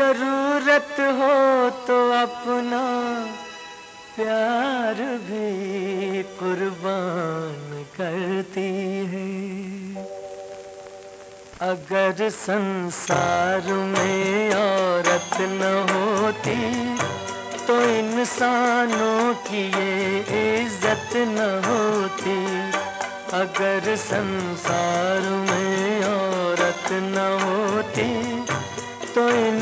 औरत हो तो अपना प्यार भी कुर्बान करती है। अगर संसार में औरत न होती तो इंसानों की ये इज़्ज़त न होती। अगर संसार में औरत न होती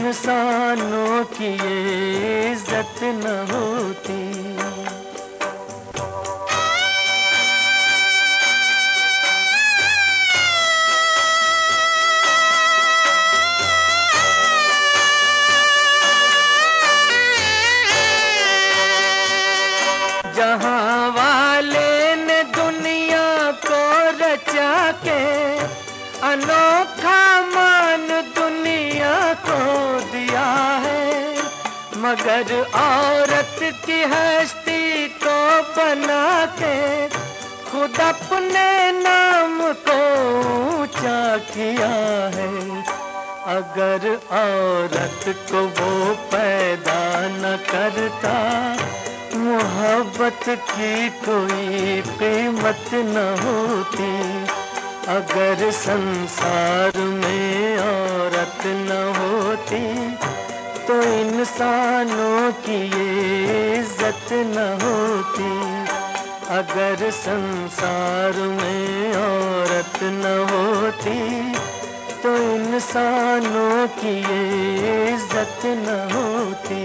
इंसानों की ये इज़्ज़त न होती। जहाँ दुनिया को रचा के अनोखा मगर औरत की हस्ती को बना के खुद अपने नाम को ऊँचा किया है। अगर औरत को वो पैदा न करता, मोहब्बत की कोई कीमत न होती। अगर संसार में औरत न होती तो इंसानों की ये इज़्ज़त न होती। अगर संसार में औरत न होती तो इंसानों की ये इज़्ज़त न होती।